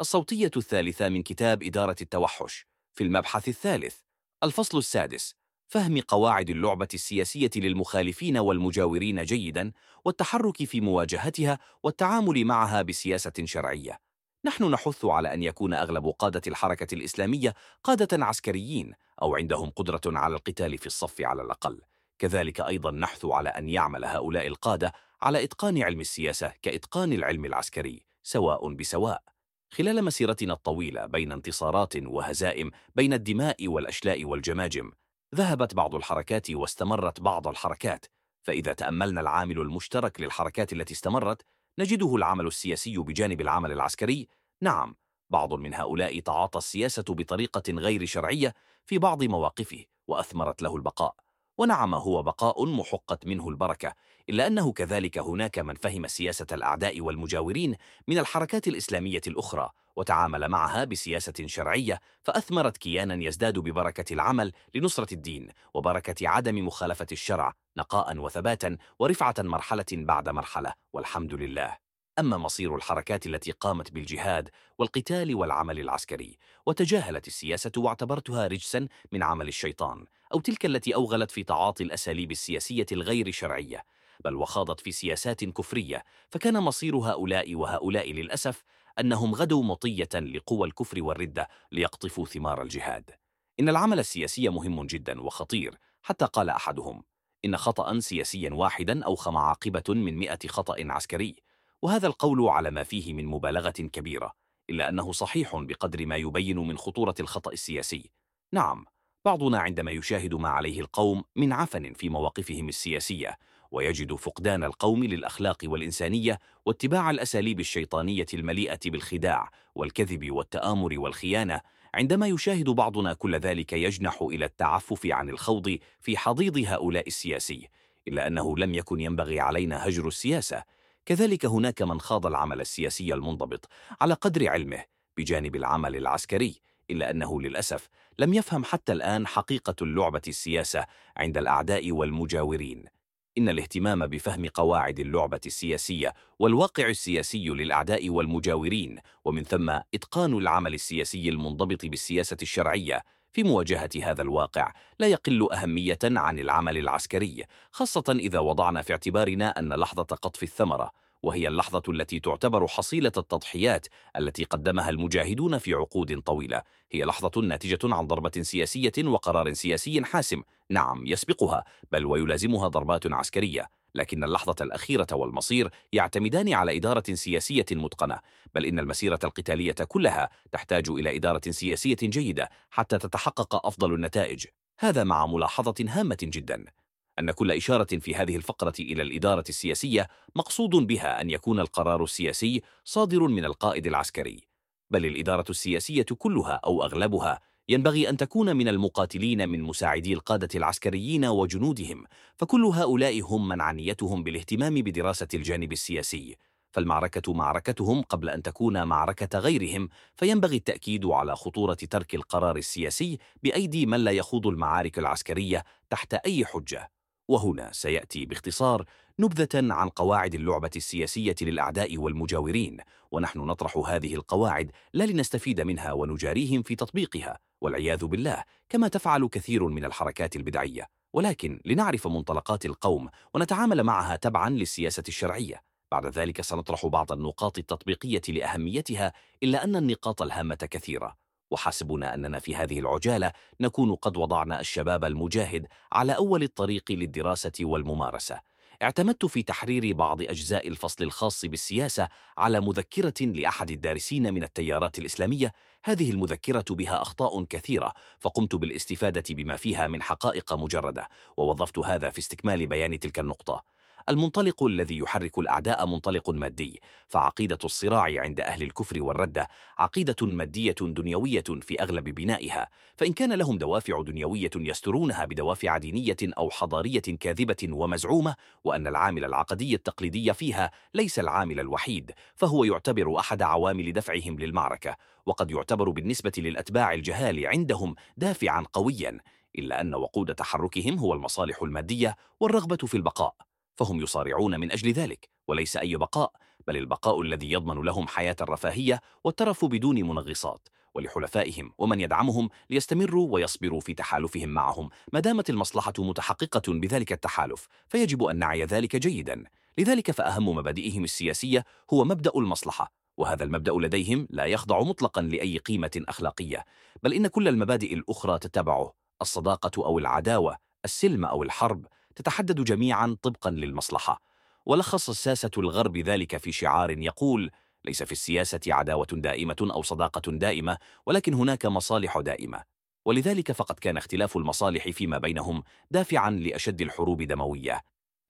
الصوتية الثالثة من كتاب إدارة التوحش في المبحث الثالث الفصل السادس فهم قواعد اللعبة السياسية للمخالفين والمجاورين جيدا والتحرك في مواجهتها والتعامل معها بسياسة شرعية. نحن نحث على أن يكون أغلب قادة الحركة الإسلامية قادة عسكريين أو عندهم قدرة على القتال في الصف على الأقل. كذلك أيضا نحث على أن يعمل هؤلاء القادة على إتقان علم السياسة كإتقان العلم العسكري سواء بسواء. خلال مسيرتنا الطويلة بين انتصارات وهزائم بين الدماء والأشلاء والجماجم ذهبت بعض الحركات واستمرت بعض الحركات. فإذا تأملنا العامل المشترك للحركات التي استمرت نجده العمل السياسي بجانب العمل العسكري. نعم بعض من هؤلاء تعاطى السياسة بطريقة غير شرعية في بعض مواقفه وأثمرت له البقاء. ونعم هو بقاء محقت منه البركة إلا أنه كذلك هناك من فهم سياسة الأعداء والمجاورين من الحركات الإسلامية الأخرى وتعامل معها بسياسة شرعية فأثمرت كيانا يزداد ببركة العمل لنصرة الدين وبركة عدم مخالفة الشرع نقاء وثباتا ورفعة مرحلة بعد مرحلة والحمد لله. أما مصير الحركات التي قامت بالجهاد والقتال والعمل العسكري وتجاهلت السياسة واعتبرتها رجسا من عمل الشيطان أو تلك التي أوغلت في تعاطي الأساليب السياسية الغير شرعية بل وخاضت في سياسات كفرية. فكان مصير هؤلاء وهؤلاء للأسف أنهم غدوا مطية لقوى الكفر والردة ليقطفوا ثمار الجهاد. إن العمل السياسي مهم جدا وخطير حتى قال أحدهم إن خطأ سياسيا واحدا أوخم عاقبة من مئة خطأ عسكري. وهذا القول على ما فيه من مبالغة كبيرة إلا أنه صحيح بقدر ما يبين من خطورة الخطأ السياسي. نعم بعضنا عندما يشاهد ما عليه القوم من عفن في مواقفهم السياسية ويجد فقدان القوم للأخلاق والإنسانية واتباع الأساليب الشيطانية المليئة بالخداع والكذب والتآمر والخيانة عندما يشاهد بعضنا كل ذلك يجنح إلى التعفف عن الخوض في حضيض هؤلاء السياسي إلا أنه لم يكن ينبغي علينا هجر السياسة. كذلك هناك من خاض العمل السياسي المنضبط على قدر علمه بجانب العمل العسكري إلا أنه للأسف لم يفهم حتى الآن حقيقة اللعبة السياسة عند الأعداء والمجاورين. إن الاهتمام بفهم قواعد اللعبة السياسية والواقع السياسي للأعداء والمجاورين ومن ثم إتقان العمل السياسي المنضبط بالسياسة الشرعية في مواجهة هذا الواقع لا يقل أهمية عن العمل العسكري خاصة إذا وضعنا في اعتبارنا أن لحظة قطف الثمرة وهي اللحظة التي تعتبر حصيلة التضحيات التي قدمها المجاهدون في عقود طويلة. هي لحظة ناتجة عن ضربة سياسية وقرار سياسي حاسم. نعم يسبقها بل ويلازمها ضربات عسكرية. لكن اللحظة الأخيرة والمصير يعتمدان على إدارة سياسية متقنة بل إن المسيرة القتالية كلها تحتاج إلى إدارة سياسية جيدة حتى تتحقق أفضل النتائج. هذا مع ملاحظة هامة جدا. أن كل إشارة في هذه الفقرة إلى الإدارة السياسية مقصود بها أن يكون القرار السياسي صادر من القائد العسكري بل الإدارة السياسية كلها أو أغلبها ينبغي أن تكون من المقاتلين من مساعدي القادة العسكريين وجنودهم فكل هؤلاء هم من عنيتهم بالاهتمام بدراسة الجانب السياسي. فالمعركة معركتهم قبل أن تكون معركة غيرهم فينبغي التأكيد على خطورة ترك القرار السياسي بأيدي من لا يخوض المعارك العسكرية تحت أي حجة. وهنا سيأتي باختصار نبذة عن قواعد اللعبة السياسية للأعداء والمجاورين ونحن نطرح هذه القواعد لا لنستفيد منها ونجاريهم في تطبيقها. والعياذ بالله كما تفعل كثير من الحركات البدعية. ولكن لنعرف منطلقات القوم ونتعامل معها تبعا للسياسة الشرعية. بعد ذلك سنطرح بعض النقاط التطبيقية لأهميتها إلا أن النقاط الهامة كثيرة. وحسبنا أننا في هذه العجالة نكون قد وضعنا الشباب المجاهد على أول الطريق للدراسة والممارسة. اعتمدت في تحرير بعض أجزاء الفصل الخاص بالسياسة على مذكرة لأحد الدارسين من التيارات الإسلامية. هذه المذكرة بها أخطاء كثيرة فقمت بالاستفادة بما فيها من حقائق مجردة ووظفت هذا في استكمال بيان تلك النقطة. المنطلق الذي يحرك الأعداء منطلق مادي فعقيدة الصراع عند أهل الكفر والردة عقيدة مادية دنيوية في أغلب بنائها فإن كان لهم دوافع دنيوية يسترونها بدوافع دينية أو حضارية كاذبة ومزعومة وأن العامل العقدي التقليدي فيها ليس العامل الوحيد فهو يعتبر أحد عوامل دفعهم للمعركة وقد يعتبر بالنسبة للأتباع الجهال عندهم دافعا قويا إلا أن وقود تحركهم هو المصالح المادية والرغبة في البقاء. فهم يصارعون من أجل ذلك وليس أي بقاء بل البقاء الذي يضمن لهم حياة الرفاهية والترف بدون منغصات ولحلفائهم ومن يدعمهم ليستمروا ويصبروا في تحالفهم معهم ما دامت المصلحة متحققة بذلك التحالف فيجب أن نعي ذلك جيدا. لذلك فأهم مبادئهم السياسية هو مبدأ المصلحة وهذا المبدأ لديهم لا يخضع مطلقا لأي قيمة أخلاقية بل إن كل المبادئ الأخرى تتبعه الصداقة أو العداوة السلم أو الحرب تتحدد جميعا طبقا للمصلحة. ولخص الساسة الغرب ذلك في شعار يقول ليس في السياسة عداوة دائمة أو صداقة دائمة ولكن هناك مصالح دائمة. ولذلك فقد كان اختلاف المصالح فيما بينهم دافعا لأشد الحروب دموية.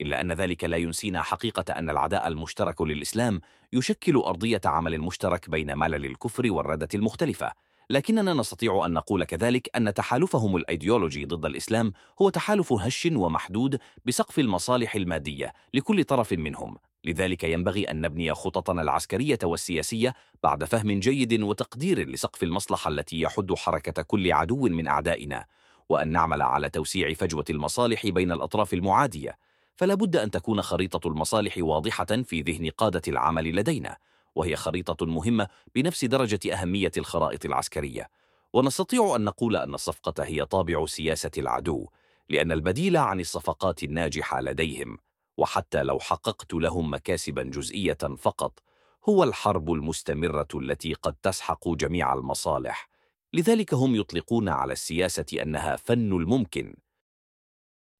إلا أن ذلك لا ينسينا حقيقة أن العداء المشترك للإسلام يشكل أرضية عمل مشترك بين ملل الكفر والردة المختلفة. لكننا نستطيع أن نقول كذلك أن تحالفهم الأيديولوجي ضد الإسلام هو تحالف هش ومحدود بسقف المصالح المادية لكل طرف منهم. لذلك ينبغي أن نبني خططنا العسكرية والسياسية بعد فهم جيد وتقدير لسقف المصلحة التي يحد حركة كل عدو من أعدائنا وأن نعمل على توسيع فجوة المصالح بين الأطراف المعادية. فلا بد أن تكون خريطة المصالح واضحة في ذهن قادة العمل لدينا. وهي خريطة مهمة بنفس درجة أهمية الخرائط العسكرية. ونستطيع أن نقول أن الصفقة هي طابع سياسة العدو لأن البديل عن الصفقات الناجحة لديهم وحتى لو حققت لهم مكاسبا جزئية فقط هو الحرب المستمرة التي قد تسحق جميع المصالح. لذلك هم يطلقون على السياسة أنها فن الممكن.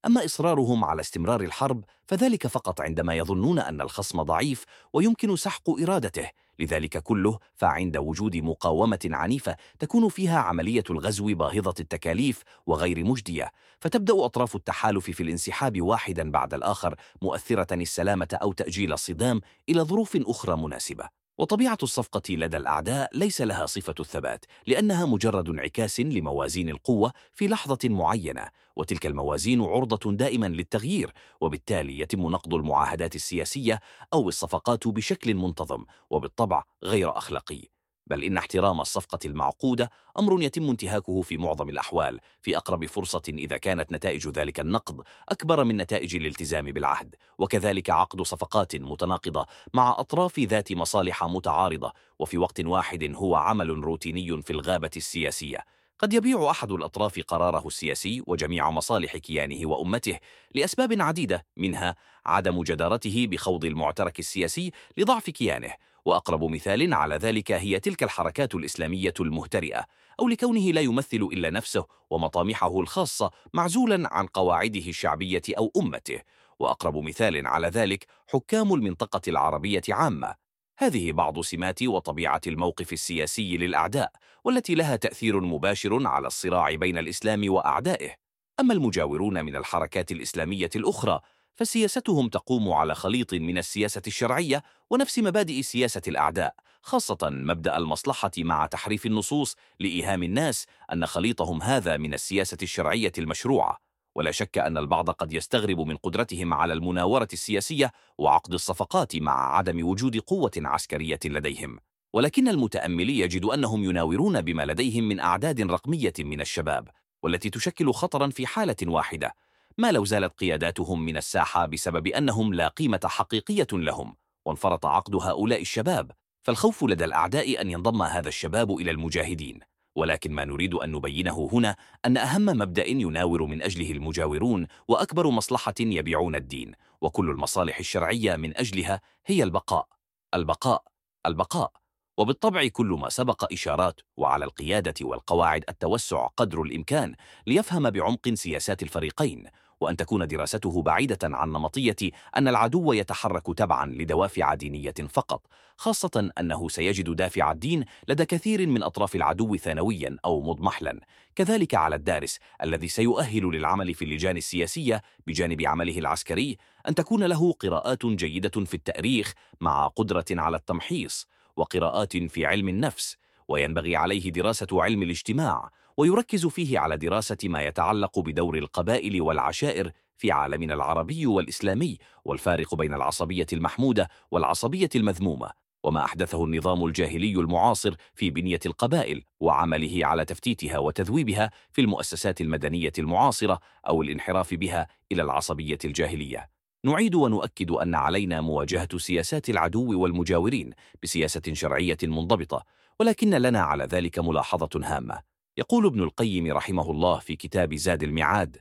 أما إصرارهم على استمرار الحرب فذلك فقط عندما يظنون أن الخصم ضعيف ويمكن سحق إرادته لذلك كله فعند وجود مقاومة عنيفة تكون فيها عملية الغزو باهظة التكاليف وغير مجدية. فتبدأ أطراف التحالف في الانسحاب واحدا بعد الآخر مؤثرة السلامة أو تأجيل الصدام إلى ظروف أخرى مناسبة. وطبيعة الصفقة لدى الأعداء ليس لها صفة الثبات لأنها مجرد انعكاس لموازين القوة في لحظة معينة وتلك الموازين عرضة دائما للتغيير وبالتالي يتم نقض المعاهدات السياسية أو الصفقات بشكل منتظم وبالطبع غير أخلاقي. بل إن احترام الصفقة المعقودة أمر يتم انتهاكه في معظم الأحوال في أقرب فرصة إذا كانت نتائج ذلك النقض أكبر من نتائج الالتزام بالعهد وكذلك عقد صفقات متناقضة مع أطراف ذات مصالح متعارضة وفي وقت واحد هو عمل روتيني في الغابة السياسية. قد يبيع أحد الأطراف قراره السياسي وجميع مصالح كيانه وأمته لأسباب عديدة منها عدم جدارته بخوض المعترك السياسي لضعف كيانه وأقرب مثال على ذلك هي تلك الحركات الإسلامية المهترئة أو لكونه لا يمثل إلا نفسه ومطامحه الخاصة معزولا عن قواعده الشعبية أو أمته. وأقرب مثال على ذلك حكام المنطقة العربية عامة. هذه بعض سمات وطبيعة الموقف السياسي للأعداء والتي لها تأثير مباشر على الصراع بين الإسلام وأعدائه. أما المجاورون من الحركات الإسلامية الأخرى فسياستهم تقوم على خليط من السياسة الشرعية ونفس مبادئ سياسة الأعداء خاصة مبدأ المصلحة مع تحريف النصوص لإيهام الناس أن خليطهم هذا من السياسة الشرعية المشروعة. ولا شك أن البعض قد يستغرب من قدرتهم على المناورة السياسية وعقد الصفقات مع عدم وجود قوة عسكرية لديهم. ولكن المتأمل يجد أنهم يناورون بما لديهم من أعداد رقمية من الشباب والتي تشكل خطرا في حالة واحدة ما لو زالت قياداتهم من الساحة بسبب أنهم لا قيمة حقيقية لهم وانفرط عقد هؤلاء الشباب فالخوف لدى الأعداء أن ينضم هذا الشباب إلى المجاهدين. ولكن ما نريد أن نبينه هنا أن أهم مبدأ يناور من أجله المجاورون وأكبر مصلحة يبيعون الدين وكل المصالح الشرعية من أجلها هي البقاء. البقاء البقاء. وبالطبع كل ما سبق إشارات وعلى القيادة والقواعد التوسع قدر الإمكان ليفهم بعمق سياسات الفريقين وأن تكون دراسته بعيدة عن نمطية أن العدو يتحرك تبعا لدوافع دينية فقط خاصة أنه سيجد دافع الدين لدى كثير من أطراف العدو ثانويا أو مضمحلا. كذلك على الدارس الذي سيؤهل للعمل في اللجان السياسية بجانب عمله العسكري أن تكون له قراءات جيدة في التأريخ مع قدرة على التمحيص وقراءات في علم النفس وينبغي عليه دراسة علم الاجتماع ويركز فيه على دراسة ما يتعلق بدور القبائل والعشائر في عالمنا العربي والإسلامي والفارق بين العصبية المحمودة والعصبية المذمومة وما أحدثه النظام الجاهلي المعاصر في بنية القبائل وعمله على تفتيتها وتذويبها في المؤسسات المدنية المعاصرة أو الانحراف بها إلى العصبية الجاهلية. نعيد ونؤكد أن علينا مواجهة سياسات العدو والمجاورين بسياسة شرعية منضبطة ولكن لنا على ذلك ملاحظة هامة. يقول ابن القيم رحمه الله في كتاب زاد المعاد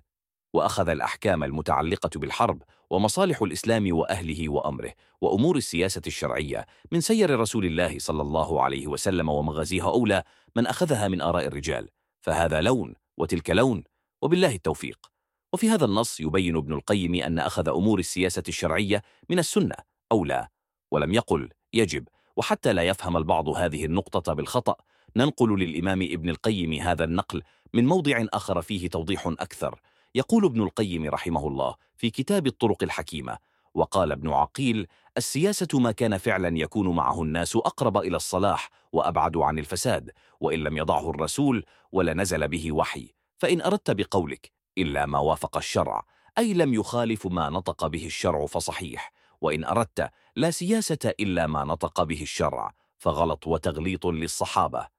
وأخذ الأحكام المتعلقة بالحرب ومصالح الإسلام وأهله وأمره وأمور السياسة الشرعية من سير رسول الله صلى الله عليه وسلم ومغازيها أولى من أخذها من آراء الرجال فهذا لون وتلك لون وبالله التوفيق. وفي هذا النص يبين ابن القيم أن أخذ أمور السياسة الشرعية من السنة أولى ولم يقل يجب وحتى لا يفهم البعض هذه النقطة بالخطأ ننقل للإمام ابن القيم هذا النقل من موضع آخر فيه توضيح أكثر. يقول ابن القيم رحمه الله في كتاب الطرق الحكيمة وقال ابن عقيل السياسة ما كان فعلا يكون معه الناس أقرب إلى الصلاح وأبعد عن الفساد وإن لم يضعه الرسول ولا نزل به وحي. فإن أردت بقولك إلا ما وافق الشرع أي لم يخالف ما نطق به الشرع فصحيح وإن أردت لا سياسة إلا ما نطق به الشرع فغلط وتغليط للصحابة.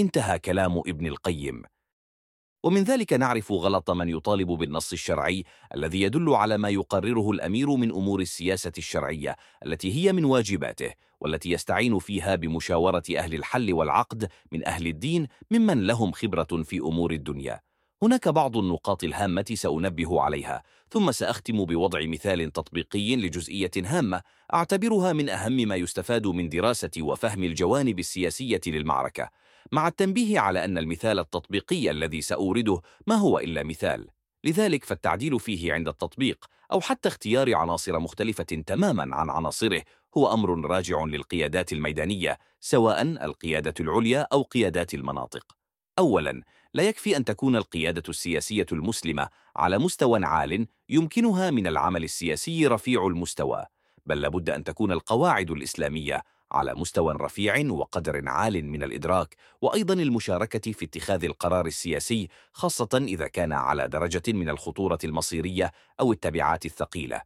انتهى كلام ابن القيم. ومن ذلك نعرف غلط من يطالب بالنص الشرعي الذي يدل على ما يقرره الأمير من أمور السياسة الشرعية التي هي من واجباته والتي يستعين فيها بمشاورة أهل الحل والعقد من أهل الدين ممن لهم خبرة في أمور الدنيا. هناك بعض النقاط الهامة سأنبه عليها ثم سأختم بوضع مثال تطبيقي لجزئية هامة أعتبرها من أهم ما يستفاد من دراسة وفهم الجوانب السياسية للمعركة. مع التنبيه على أن المثال التطبيقي الذي سأورده ما هو إلا مثال. لذلك فالتعديل فيه عند التطبيق أو حتى اختيار عناصر مختلفة تماما عن عناصره هو أمر راجع للقيادات الميدانية سواء القيادة العليا أو قيادات المناطق. أولا لا يكفي أن تكون القيادة السياسية المسلمة على مستوى عال يمكنها من العمل السياسي رفيع المستوى بل لابد أن تكون القواعد الإسلامية على مستوى رفيع وقدر عال من الإدراك وأيضا المشاركة في اتخاذ القرار السياسي خاصة إذا كان على درجة من الخطورة المصيرية أو التبعات الثقيلة.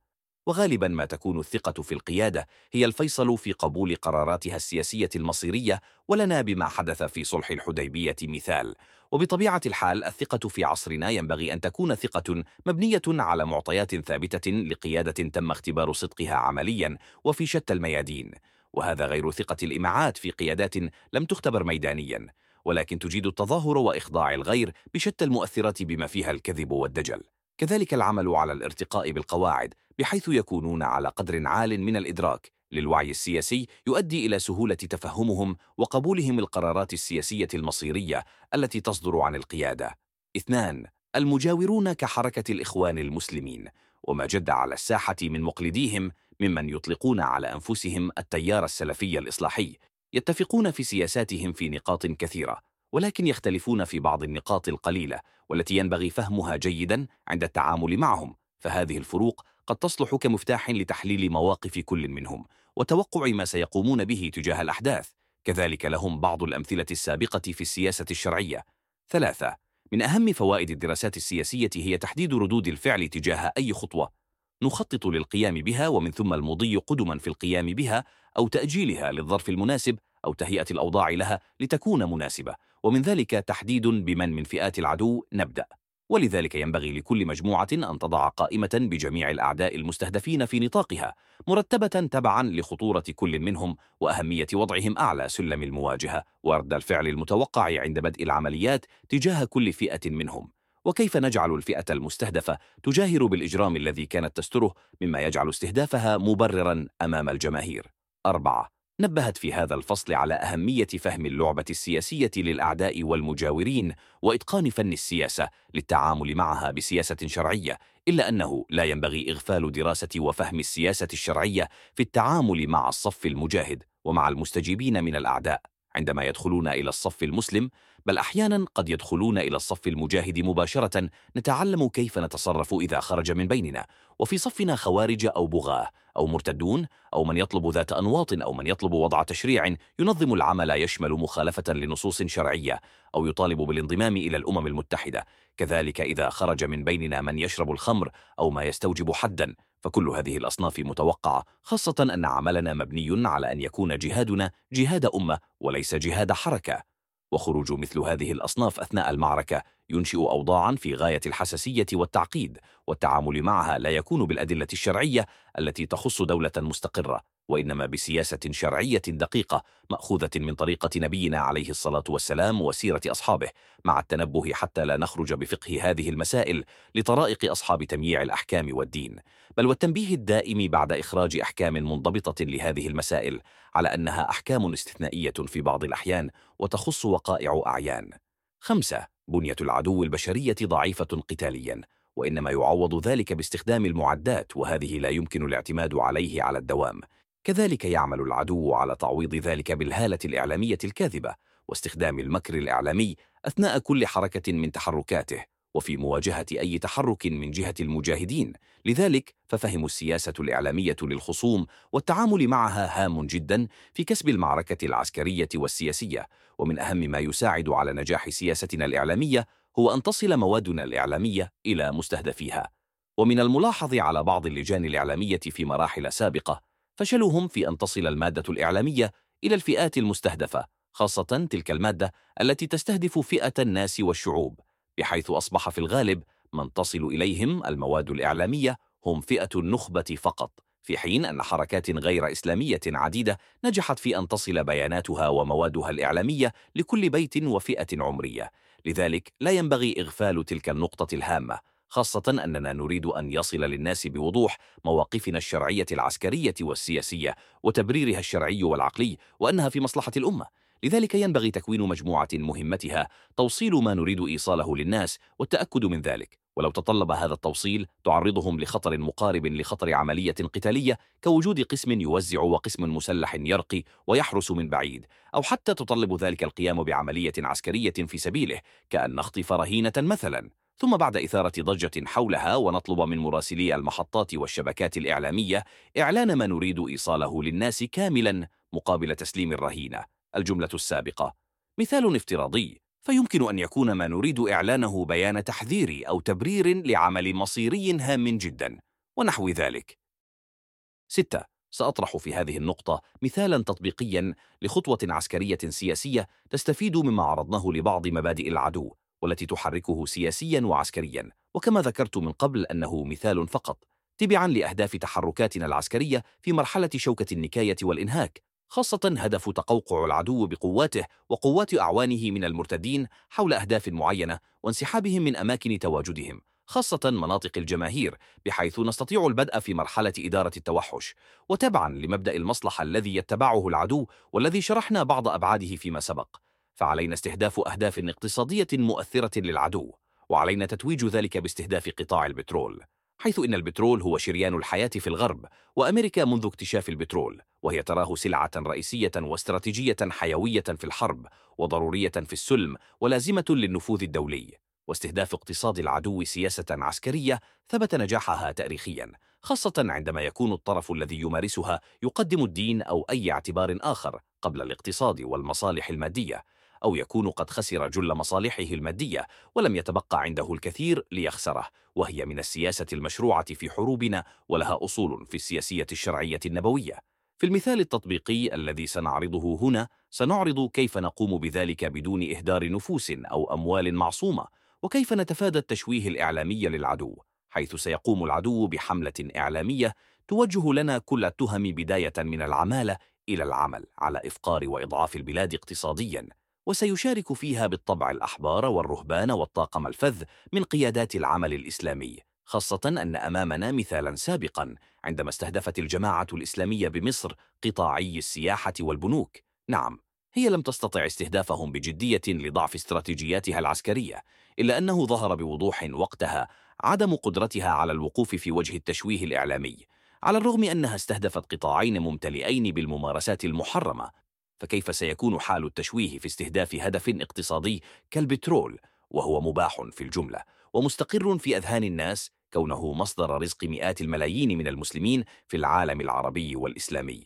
وغالبا ما تكون الثقة في القيادة هي الفيصل في قبول قراراتها السياسية المصيرية ولنا بما حدث في صلح الحديبية مثال. وبطبيعة الحال الثقة في عصرنا ينبغي أن تكون ثقة مبنية على معطيات ثابتة لقيادة تم اختبار صدقها عمليا وفي شتى الميادين. وهذا غير ثقة الإماعات في قيادات لم تختبر ميدانيا ولكن تجيد التظاهر وإخضاع الغير بشتى المؤثرات بما فيها الكذب والدجل. كذلك العمل على الارتقاء بالقواعد بحيث يكونون على قدر عال من الإدراك للوعي السياسي يؤدي إلى سهولة تفهمهم وقبولهم القرارات السياسية المصيرية التي تصدر عن القيادة. اثنان المجاورون كحركة الإخوان المسلمين وما جد على الساحة من مقلديهم ممن يطلقون على أنفسهم التيار السلفي الإصلاحي يتفقون في سياساتهم في نقاط كثيرة ولكن يختلفون في بعض النقاط القليلة والتي ينبغي فهمها جيدا عند التعامل معهم. فهذه الفروق قد تصلح كمفتاح لتحليل مواقف كل منهم وتوقع ما سيقومون به تجاه الأحداث. كذلك لهم بعض الأمثلة السابقة في السياسة الشرعية. ثلاثة من أهم فوائد الدراسات السياسية هي تحديد ردود الفعل تجاه أي خطوة. نخطط للقيام بها ومن ثم المضي قدما في القيام بها أو تأجيلها للظرف المناسب أو تهيئة الأوضاع لها لتكون مناسبة. ومن ذلك تحديد بمن من فئات العدو نبدأ. ولذلك ينبغي لكل مجموعة أن تضع قائمة بجميع الأعداء المستهدفين في نطاقها مرتبة تبعا لخطورة كل منهم وأهمية وضعهم أعلى سلم المواجهة. ورد الفعل المتوقع عند بدء العمليات تجاه كل فئة منهم. وكيف نجعل الفئة المستهدفة تجاهر بالإجرام الذي كانت تستره مما يجعل استهدافها مبررا أمام الجماهير؟ أربعة نبهت في هذا الفصل على أهمية فهم اللعبة السياسية للأعداء والمجاورين وإتقان فن السياسة للتعامل معها بسياسة شرعية إلا أنه لا ينبغي إغفال دراسة وفهم السياسة الشرعية في التعامل مع الصف المجاهد ومع المستجيبين من الأعداء. عندما يدخلون إلى الصف المسلم بل أحيانا قد يدخلون إلى الصف المجاهد مباشرة نتعلم كيف نتصرف إذا خرج من بيننا. وفي صفنا خوارج أو بغاة أو مرتدون أو من يطلب ذات أنواط أو من يطلب وضع تشريع ينظم العمل يشمل مخالفة لنصوص شرعية أو يطالب بالانضمام إلى الأمم المتحدة. كذلك إذا خرج من بيننا من يشرب الخمر أو ما يستوجب حدا. فكل هذه الأصناف متوقعة خاصة أن عملنا مبني على أن يكون جهادنا جهاد أمة وليس جهاد حركة. وخروج مثل هذه الأصناف أثناء المعركة ينشئ أوضاعا في غاية الحساسية والتعقيد والتعامل معها لا يكون بالأدلة الشرعية التي تخص دولة مستقرة. وإنما بسياسة شرعية دقيقة مأخوذة من طريقة نبينا عليه الصلاة والسلام وسيرة أصحابه مع التنبه حتى لا نخرج بفقه هذه المسائل لطرائق أصحاب تمييع الأحكام والدين. بل والتنبيه الدائم بعد إخراج أحكام منضبطة لهذه المسائل على أنها أحكام استثنائية في بعض الأحيان وتخص وقائع أعيان. خمسة بنية العدو البشرية ضعيفة قتاليا وإنما يعوض ذلك باستخدام المعدات وهذه لا يمكن الاعتماد عليه على الدوام. كذلك يعمل العدو على تعويض ذلك بالهالة الإعلامية الكاذبة واستخدام المكر الإعلامي أثناء كل حركة من تحركاته وفي مواجهة أي تحرك من جهة المجاهدين. لذلك ففهم السياسة الإعلامية للخصوم والتعامل معها هام جدا في كسب المعركة العسكرية والسياسية. ومن أهم ما يساعد على نجاح سياستنا الإعلامية هو أن تصل موادنا الإعلامية إلى مستهدفيها. ومن الملاحظ على بعض اللجان الإعلامية في مراحل سابقة فشلهم في أن تصل المادة الإعلامية إلى الفئات المستهدفة خاصة تلك المادة التي تستهدف فئة الناس والشعوب بحيث أصبح في الغالب من تصل إليهم المواد الإعلامية هم فئة النخبة فقط في حين أن حركات غير إسلامية عديدة نجحت في أن تصل بياناتها وموادها الإعلامية لكل بيت وفئة عمرية لذلك لا ينبغي إغفال تلك النقطة الهامة. خاصة أننا نريد أن يصل للناس بوضوح مواقفنا الشرعية العسكرية والسياسية وتبريرها الشرعي والعقلي وأنها في مصلحة الأمة. لذلك ينبغي تكوين مجموعة مهمتها توصيل ما نريد إيصاله للناس والتأكد من ذلك. ولو تطلب هذا التوصيل تعرضهم لخطر مقارب لخطر عملية قتالية كوجود قسم يوزع وقسم مسلح يرقي ويحرس من بعيد. أو حتى تطلب ذلك القيام بعملية عسكرية في سبيله كأن نخطف رهينة مثلا. ثم بعد إثارة ضجة حولها ونطلب من مراسلي المحطات والشبكات الإعلامية إعلان ما نريد إيصاله للناس كاملا مقابل تسليم الرهينة الجملة السابقة مثال افتراضي فيمكن أن يكون ما نريد إعلانه بيان تحذير أو تبرير لعمل مصيري هام جدا ونحو ذلك 6. سأطرح في هذه النقطة مثالا تطبيقيا لخطوة عسكرية سياسية تستفيد مما عرضناه لبعض مبادئ العدو والتي تحركه سياسيا وعسكريا. وكما ذكرت من قبل أنه مثال فقط تبعا لأهداف تحركاتنا العسكرية في مرحلة شوكة النكاية والإنهاك خاصة هدف تقوقع العدو بقواته وقوات أعوانه من المرتدين حول أهداف معينة وانسحابهم من أماكن تواجدهم خاصة مناطق الجماهير بحيث نستطيع البدء في مرحلة إدارة التوحش. وتبعا لمبدأ المصلحة الذي يتبعه العدو والذي شرحنا بعض أبعاده فيما سبق. فعلينا استهداف أهداف اقتصادية مؤثرة للعدو وعلينا تتويج ذلك باستهداف قطاع البترول حيث إن البترول هو شريان الحياة في الغرب وأمريكا منذ اكتشاف البترول وهي تراه سلعة رئيسية واستراتيجية حيوية في الحرب وضرورية في السلم ولازمة للنفوذ الدولي واستهداف اقتصاد العدو سياسة عسكرية ثبت نجاحها تاريخيا خاصة عندما يكون الطرف الذي يمارسها يقدم الدين أو أي اعتبار آخر قبل الاقتصاد والمصالح المادية. أو يكون قد خسر جل مصالحه المادية ولم يتبقى عنده الكثير ليخسره وهي من السياسة المشروعة في حروبنا ولها أصول في السياسية الشرعية النبوية. في المثال التطبيقي الذي سنعرضه هنا سنعرض كيف نقوم بذلك بدون إهدار نفوس أو أموال معصومة وكيف نتفادى التشويه الإعلامي للعدو حيث سيقوم العدو بحملة إعلامية توجه لنا كل التهم بداية من العمالة إلى العمل على إفقار وإضعاف البلاد اقتصادياً. وسيشارك فيها بالطبع الأحبار والرهبان والطاقم الفذ من قيادات العمل الإسلامي خاصة أن أمامنا مثالا سابقا عندما استهدفت الجماعة الإسلامية بمصر قطاعي السياحة والبنوك. نعم هي لم تستطع استهدافهم بجدية لضعف استراتيجياتها العسكرية إلا أنه ظهر بوضوح وقتها عدم قدرتها على الوقوف في وجه التشويه الإعلامي على الرغم أنها استهدفت قطاعين ممتلئين بالممارسات المحرمة فكيف سيكون حال التشويه في استهداف هدف اقتصادي كالبترول وهو مباح في الجملة؟ ومستقر في أذهان الناس كونه مصدر رزق مئات الملايين من المسلمين في العالم العربي والإسلامي.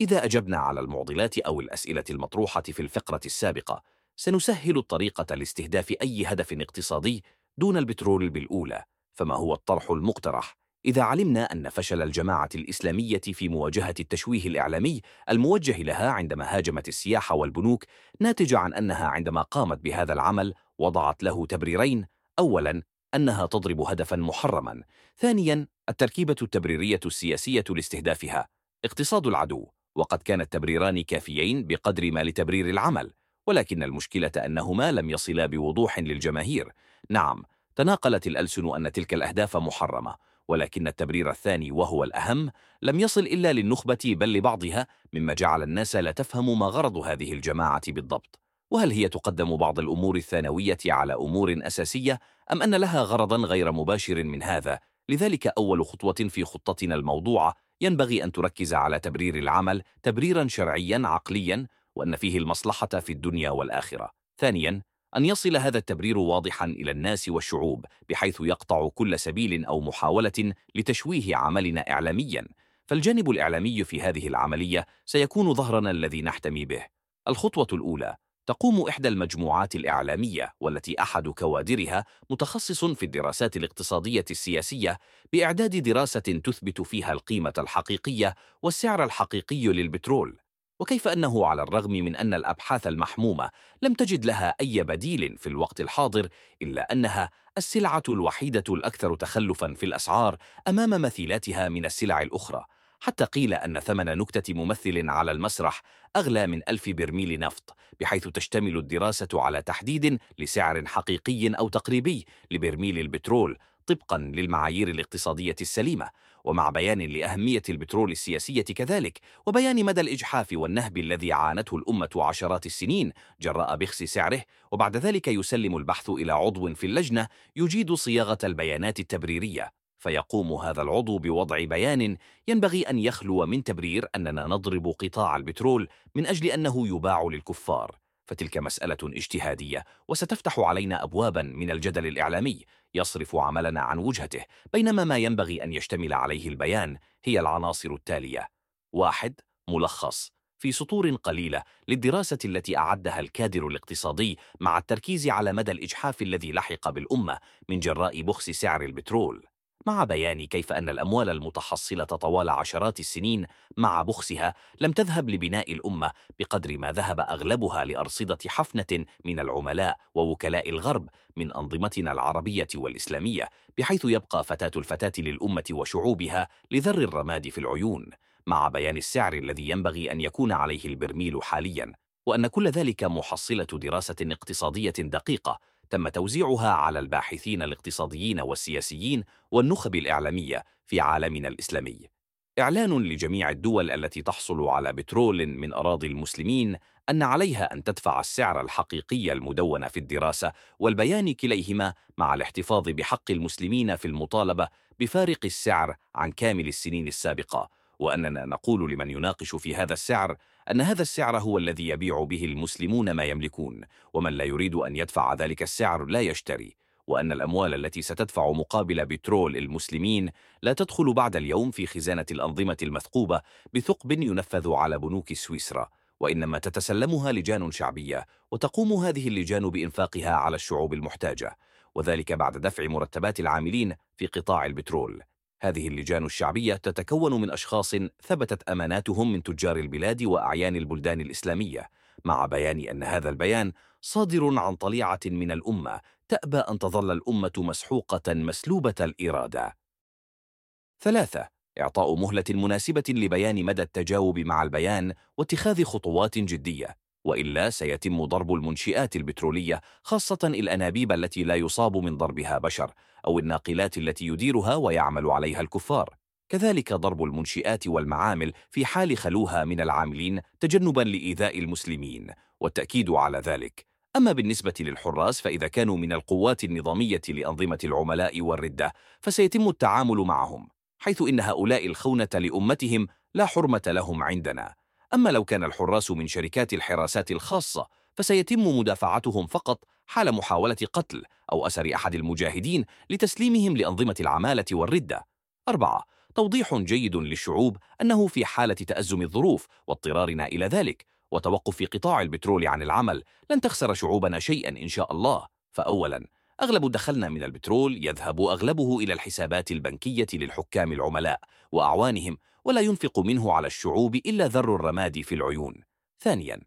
إذا أجبنا على المعضلات أو الأسئلة المطروحة في الفقرة السابقة سنسهل الطريقة لاستهداف أي هدف اقتصادي دون البترول بالأولى فما هو الطرح المقترح؟ إذا علمنا أن فشل الجماعة الإسلامية في مواجهة التشويه الإعلامي الموجه لها عندما هاجمت السياحة والبنوك ناتج عن أنها عندما قامت بهذا العمل وضعت له تبريرين. أولاً أنها تضرب هدفاً محرماً. ثانياً التركيبة التبريرية السياسية لاستهدافها. اقتصاد العدو. وقد كان التبريران كافيين بقدر ما لتبرير العمل. ولكن المشكلة أنهما لم يصلا بوضوح للجماهير. نعم تناقلت الألسن أن تلك الأهداف محرمة. ولكن التبرير الثاني وهو الأهم لم يصل إلا للنخبة بل لبعضها مما جعل الناس لا تفهم ما غرض هذه الجماعة بالضبط. وهل هي تقدم بعض الأمور الثانوية على أمور أساسية أم أن لها غرضا غير مباشر من هذا؟ لذلك أول خطوة في خطتنا الموضوعة ينبغي أن تركز على تبرير العمل تبريرا شرعيا عقليا وأن فيه المصلحة في الدنيا والآخرة. ثانيا أن يصل هذا التبرير واضحا إلى الناس والشعوب بحيث يقطع كل سبيل أو محاولة لتشويه عملنا إعلاميا. فالجانب الإعلامي في هذه العملية سيكون ظهرنا الذي نحتمي به. الخطوة الأولى تقوم إحدى المجموعات الإعلامية والتي أحد كوادرها متخصص في الدراسات الاقتصادية السياسية بإعداد دراسة تثبت فيها القيمة الحقيقية والسعر الحقيقي للبترول. وكيف أنه على الرغم من أن الأبحاث المحمومة لم تجد لها أي بديل في الوقت الحاضر إلا أنها السلعة الوحيدة الأكثر تخلفاً في الأسعار أمام مثيلاتها من السلع الأخرى. حتى قيل أن ثمن نكتة ممثل على المسرح أغلى من ألف برميل نفط بحيث تشتمل الدراسة على تحديد لسعر حقيقي أو تقريبي لبرميل البترول طبقا للمعايير الاقتصادية السليمة. ومع بيان لأهمية البترول السياسية كذلك وبيان مدى الإجحاف والنهب الذي عانته الأمة عشرات السنين جراء بخس سعره وبعد ذلك يسلم البحث إلى عضو في اللجنة يجيد صياغة البيانات التبريرية. فيقوم هذا العضو بوضع بيان ينبغي أن يخلو من تبرير أننا نضرب قطاع البترول من أجل أنه يباع للكفار. فتلك مسألة اجتهادية وستفتح علينا أبوابا من الجدل الإعلامي. يصرف عملنا عن وجهته بينما ما ينبغي أن يشتمل عليه البيان هي العناصر التالية. واحد ملخص. في سطور قليلة للدراسة التي أعدها الكادر الاقتصادي مع التركيز على مدى الإجحاف الذي لحق بالأمة من جراء بخس سعر البترول. مع بيان كيف أن الأموال المتحصلة طوال عشرات السنين مع بخسها لم تذهب لبناء الأمة بقدر ما ذهب أغلبها لأرصدة حفنة من العملاء ووكلاء الغرب من أنظمتنا العربية والإسلامية بحيث يبقى فتاة الفتاة للأمة وشعوبها لذر الرماد في العيون مع بيان السعر الذي ينبغي أن يكون عليه البرميل حالياً وأن كل ذلك محصلة دراسة اقتصادية دقيقة. تم توزيعها على الباحثين الاقتصاديين والسياسيين والنخب الإعلامية في عالمنا الإسلامي. إعلان لجميع الدول التي تحصل على بترول من أراضي المسلمين أن عليها أن تدفع السعر الحقيقي المدون في الدراسة والبيان كليهما مع الاحتفاظ بحق المسلمين في المطالبة بفارق السعر عن كامل السنين السابقة. وأننا نقول لمن يناقش في هذا السعر أن هذا السعر هو الذي يبيع به المسلمون ما يملكون ومن لا يريد أن يدفع ذلك السعر لا يشتري وأن الأموال التي ستدفع مقابل بترول المسلمين لا تدخل بعد اليوم في خزانة الأنظمة المثقوبة بثقب ينفذ على بنوك سويسرا وإنما تتسلمها لجان شعبية وتقوم هذه اللجان بإنفاقها على الشعوب المحتاجة وذلك بعد دفع مرتبات العاملين في قطاع البترول. هذه اللجان الشعبية تتكون من أشخاص ثبتت أماناتهم من تجار البلاد وأعيان البلدان الإسلامية مع بيان أن هذا البيان صادر عن طليعة من الأمة تأبى أن تظل الأمة مسحوقة مسلوبة الإرادة. ثلاثة إعطاء مهلة مناسبة لبيان مدى التجاوب مع البيان واتخاذ خطوات جدية. وإلا سيتم ضرب المنشئات البترولية خاصة الأنابيب التي لا يصاب من ضربها بشر أو الناقلات التي يديرها ويعمل عليها الكفار. كذلك ضرب المنشئات والمعامل في حال خلوها من العاملين تجنبا لإيذاء المسلمين والتأكيد على ذلك. أما بالنسبة للحراس فإذا كانوا من القوات النظامية لأنظمة العملاء والردة فسيتم التعامل معهم حيث إن هؤلاء الخونة لأمتهم لا حرمة لهم عندنا. أما لو كان الحراس من شركات الحراسات الخاصة فسيتم مدافعتهم فقط حال محاولة قتل أو أسر أحد المجاهدين لتسليمهم لأنظمة العمالة والردة. أربعة توضيح جيد للشعوب أنه في حالة تأزم الظروف واضطرارنا إلى ذلك وتوقف قطاع البترول عن العمل لن تخسر شعوبنا شيئا إن شاء الله. فأولا أغلب دخلنا من البترول يذهب أغلبه إلى الحسابات البنكية للحكام العملاء وأعوانهم ولا ينفق منه على الشعوب إلا ذر الرماد في العيون. ثانياً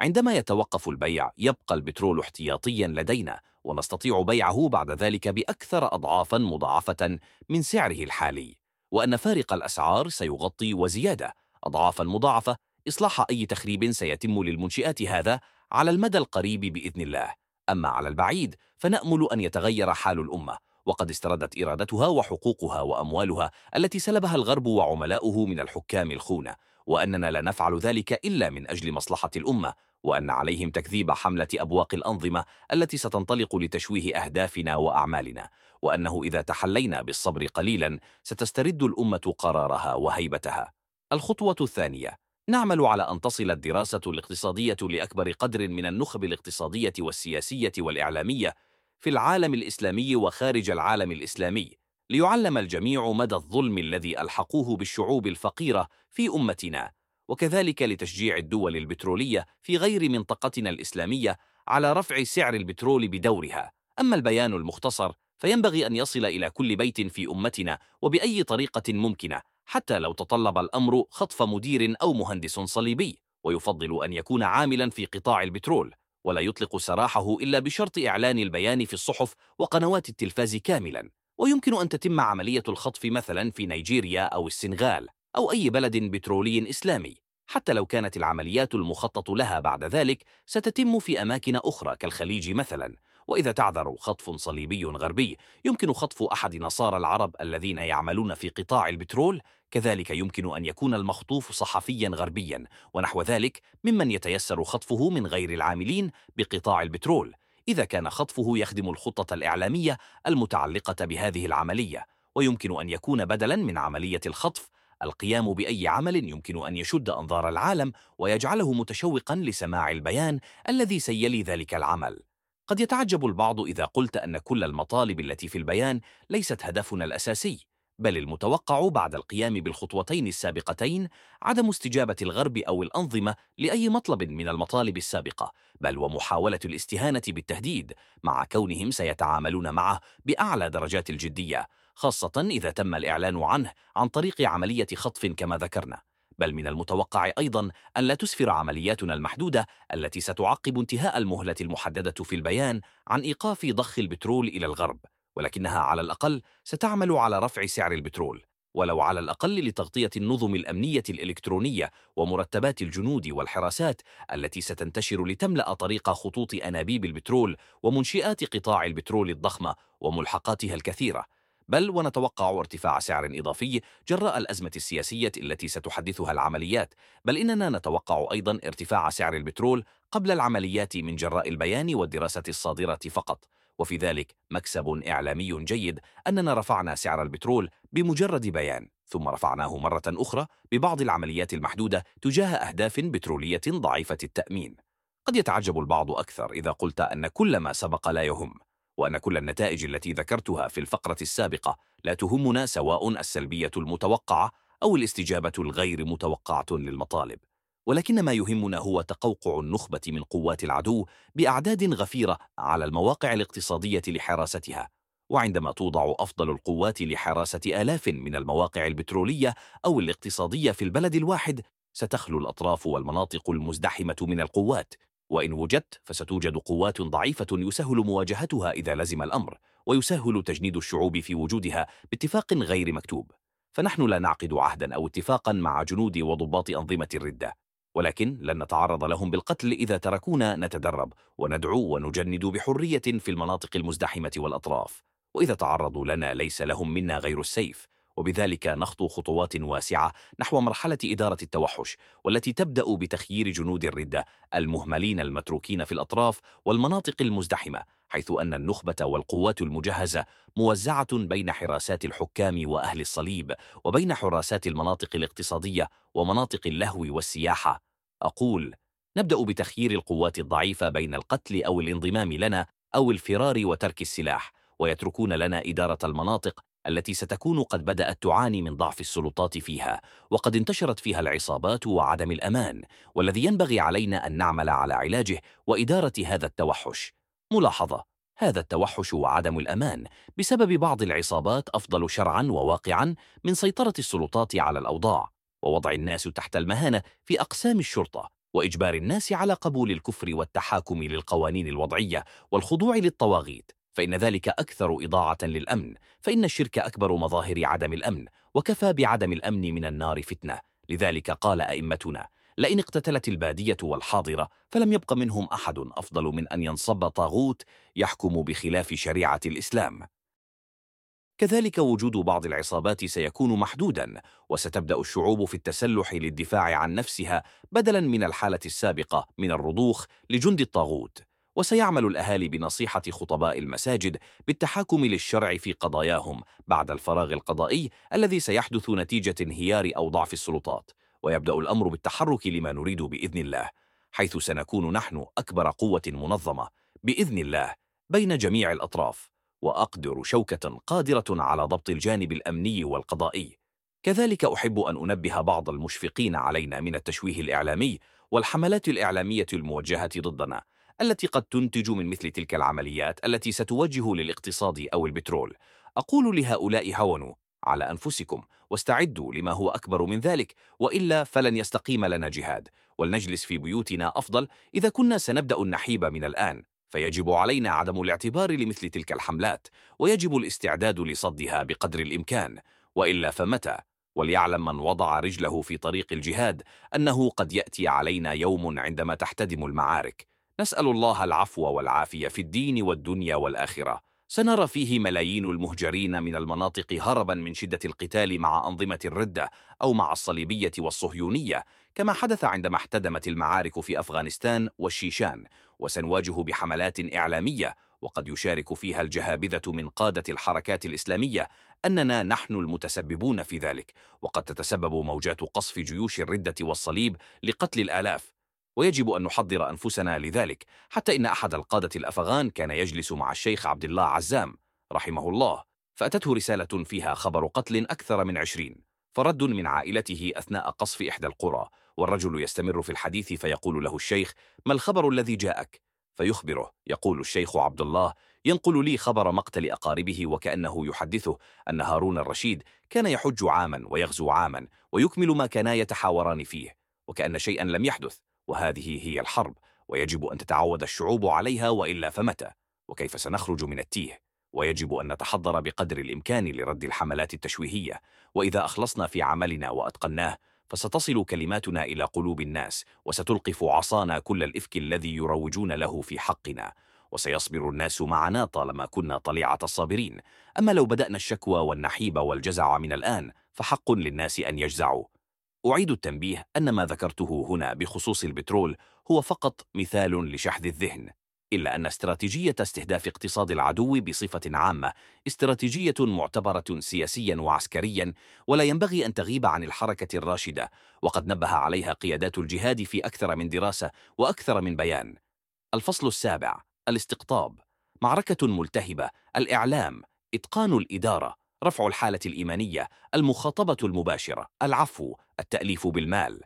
عندما يتوقف البيع يبقى البترول احتياطيا لدينا ونستطيع بيعه بعد ذلك بأكثر أضعافا مضاعفة من سعره الحالي. وأن فارق الأسعار سيغطي وزيادة أضعافا مضاعفة. إصلاح أي تخريب سيتم للمنشئات هذا على المدى القريب بإذن الله. أما على البعيد فنأمل أن يتغير حال الأمة. وقد استردت إرادتها وحقوقها وأموالها التي سلبها الغرب وعملاؤه من الحكام الخونة وأننا لا نفعل ذلك إلا من أجل مصلحة الأمة وأن عليهم تكذيب حملة أبواق الأنظمة التي ستنطلق لتشويه أهدافنا وأعمالنا وأنه إذا تحلينا بالصبر قليلا ستسترد الأمة قرارها وهيبتها. الخطوة الثانية نعمل على أن تصل الدراسة الاقتصادية لأكبر قدر من النخب الاقتصادية والسياسية والإعلامية في العالم الإسلامي وخارج العالم الإسلامي ليعلم الجميع مدى الظلم الذي ألحقوه بالشعوب الفقيرة في أمتنا وكذلك لتشجيع الدول البترولية في غير منطقتنا الإسلامية على رفع سعر البترول بدورها. أما البيان المختصر فينبغي أن يصل إلى كل بيت في أمتنا وبأي طريقة ممكنة حتى لو تطلب الأمر خطف مدير أو مهندس صليبي ويفضل أن يكون عاملا في قطاع البترول. ولا يطلق سراحه إلا بشرط إعلان البيان في الصحف وقنوات التلفاز كاملا. ويمكن أن تتم عملية الخطف مثلا في نيجيريا أو السنغال أو أي بلد بترولي إسلامي. حتى لو كانت العمليات المخطط لها بعد ذلك ستتم في أماكن أخرى كالخليج مثلا. وإذا تعذر خطف صليبي غربي يمكن خطف أحد نصارى العرب الذين يعملون في قطاع البترول كذلك يمكن أن يكون المخطوف صحفيا غربيا ونحو ذلك ممن يتيسر خطفه من غير العاملين بقطاع البترول. إذا كان خطفه يخدم الخطة الإعلامية المتعلقة بهذه العملية ويمكن أن يكون بدلا من عملية الخطف. القيام بأي عمل يمكن أن يشد أنظار العالم ويجعله متشوقا لسماع البيان الذي سيلي ذلك العمل. قد يتعجب البعض إذا قلت أن كل المطالب التي في البيان ليست هدفنا الأساسي. بل المتوقع بعد القيام بالخطوتين السابقتين عدم استجابة الغرب أو الأنظمة لأي مطلب من المطالب السابقة بل ومحاولة الاستهانة بالتهديد مع كونهم سيتعاملون معه بأعلى درجات الجدية خاصة إذا تم الإعلان عنه عن طريق عملية خطف كما ذكرنا. بل من المتوقع أيضا أن لا تسفر عملياتنا المحدودة التي ستعقب انتهاء المهلة المحددة في البيان عن إيقاف ضخ البترول إلى الغرب. ولكنها على الأقل ستعمل على رفع سعر البترول ولو على الأقل لتغطية النظم الأمنية الإلكترونية ومرتبات الجنود والحراسات التي ستنتشر لتملأ طريق خطوط أنابيب البترول ومنشئات قطاع البترول الضخمة وملحقاتها الكثيرة. بل ونتوقع ارتفاع سعر إضافي جراء الأزمة السياسية التي ستحدثها العمليات. بل إننا نتوقع أيضا ارتفاع سعر البترول قبل العمليات من جراء البيان والدراسة الصادرة فقط. وفي ذلك مكسب إعلامي جيد أننا رفعنا سعر البترول بمجرد بيان ثم رفعناه مرة أخرى ببعض العمليات المحدودة تجاه أهداف بترولية ضعيفة التأمين. قد يتعجب البعض أكثر إذا قلت أن كل ما سبق لا يهم وأن كل النتائج التي ذكرتها في الفقرة السابقة لا تهمنا سواء السلبية المتوقعة أو الاستجابة الغير متوقعة للمطالب. ولكن ما يهمنا هو تقوقع النخبة من قوات العدو بأعداد غفيرة على المواقع الاقتصادية لحراستها وعندما توضع أفضل القوات لحراسة آلاف من المواقع البترولية أو الاقتصادية في البلد الواحد ستخلو الأطراف والمناطق المزدحمة من القوات وإن وجدت فستوجد قوات ضعيفة يسهل مواجهتها إذا لزم الأمر ويسهل تجنيد الشعوب في وجودها باتفاق غير مكتوب. فنحن لا نعقد عهدا أو اتفاقا مع جنود وضباط أنظمة الردة. ولكن لن نتعرض لهم بالقتل إذا تركونا نتدرب وندعو ونجند بحرية في المناطق المزدحمة والأطراف. وإذا تعرضوا لنا ليس لهم منا غير السيف. وبذلك نخطو خطوات واسعة نحو مرحلة إدارة التوحش والتي تبدأ بتخيير جنود الردة المهملين المتروكين في الأطراف والمناطق المزدحمة. حيث أن النخبة والقوات المجهزة موزعة بين حراسات الحكام وأهل الصليب وبين حراسات المناطق الاقتصادية ومناطق اللهو والسياحة. أقول نبدأ بتخيير القوات الضعيفة بين القتل أو الانضمام لنا أو الفرار وترك السلاح ويتركون لنا إدارة المناطق التي ستكون قد بدأت تعاني من ضعف السلطات فيها وقد انتشرت فيها العصابات وعدم الأمان والذي ينبغي علينا أن نعمل على علاجه وإدارة هذا التوحش. ملاحظة هذا التوحش وعدم الأمان بسبب بعض العصابات أفضل شرعا وواقعا من سيطرة السلطات على الأوضاع ووضع الناس تحت المهانة في أقسام الشرطة وإجبار الناس على قبول الكفر والتحاكم للقوانين الوضعية والخضوع للطواغيت فإن ذلك أكثر إضاعة للأمن فإن الشرك أكبر مظاهر عدم الأمن وكفى بعدم الأمن من النار فتنة لذلك قال أئمتنا لئن اقتتلت البادية والحاضرة فلم يبق منهم أحد أفضل من أن ينصب طاغوت يحكم بخلاف شريعة الإسلام. كذلك وجود بعض العصابات سيكون محدودا وستبدأ الشعوب في التسلح للدفاع عن نفسها بدلا من الحالة السابقة من الرضوخ لجند الطاغوت. وسيعمل الأهالي بنصيحة خطباء المساجد بالتحاكم للشرع في قضاياهم بعد الفراغ القضائي الذي سيحدث نتيجة انهيار أو ضعف السلطات. ويبدأ الأمر بالتحرك لما نريد بإذن الله حيث سنكون نحن أكبر قوة منظمة بإذن الله بين جميع الأطراف وأقدر شوكة قادرة على ضبط الجانب الأمني والقضائي. كذلك أحب أن أنبه بعض المشفقين علينا من التشويه الإعلامي والحملات الإعلامية الموجهة ضدنا التي قد تنتج من مثل تلك العمليات التي ستوجه للاقتصاد أو البترول. أقول لهؤلاء هونوا على أنفسكم واستعدوا لما هو أكبر من ذلك وإلا فلن يستقيم لنا جهاد. ولنجلس في بيوتنا أفضل إذا كنا سنبدأ النحيب من الآن. فيجب علينا عدم الاعتبار لمثل تلك الحملات ويجب الاستعداد لصدها بقدر الإمكان. وإلا فمتى؟ وليعلم من وضع رجله في طريق الجهاد أنه قد يأتي علينا يوم عندما تحتدم المعارك. نسأل الله العفو والعافية في الدين والدنيا والآخرة. سنرى فيه ملايين المهجرين من المناطق هربا من شدة القتال مع أنظمة الردة أو مع الصليبية والصهيونية كما حدث عندما احتدمت المعارك في أفغانستان والشيشان وسنواجه بحملات إعلامية وقد يشارك فيها الجهابذة من قادة الحركات الإسلامية أننا نحن المتسببون في ذلك وقد تتسبب موجات قصف جيوش الردة والصليب لقتل الآلاف ويجب أن نحضر أنفسنا لذلك حتى إن أحد القادة الأفغان كان يجلس مع الشيخ عبد الله عزام رحمه الله فأتته رسالة فيها خبر قتل أكثر من عشرين فرد من عائلته أثناء قصف إحدى القرى والرجل يستمر في الحديث فيقول له الشيخ ما الخبر الذي جاءك؟ فيخبره يقول الشيخ عبد الله ينقل لي خبر مقتل أقاربه وكأنه يحدثه أن هارون الرشيد كان يحج عاما ويغزو عاما ويكمل ما كانا يتحاوران فيه وكأن شيئا لم يحدث وهذه هي الحرب ويجب أن تتعود الشعوب عليها وإلا فمتى؟ وكيف سنخرج من التيه؟ ويجب أن نتحضر بقدر الإمكان لرد الحملات التشويهية. وإذا أخلصنا في عملنا وأتقناه فستصل كلماتنا إلى قلوب الناس وستلقف عصانا كل الإفك الذي يروجون له في حقنا. وسيصبر الناس معنا طالما كنا طليعة الصابرين. أما لو بدأنا الشكوى والنحيب والجزع من الآن فحق للناس أن يجزعوا. أعيد التنبيه أن ما ذكرته هنا بخصوص البترول هو فقط مثال لشحذ الذهن إلا أن استراتيجية استهداف اقتصاد العدو بصفة عامة استراتيجية معتبرة سياسيا وعسكريا ولا ينبغي أن تغيب عن الحركة الراشدة وقد نبه عليها قيادات الجهاد في أكثر من دراسة وأكثر من بيان. الفصل السابع الاستقطاب معركة ملتهبة الإعلام إتقان الإدارة. رفع الحالة الإيمانية المخاطبة المباشرة العفو التأليف بالمال.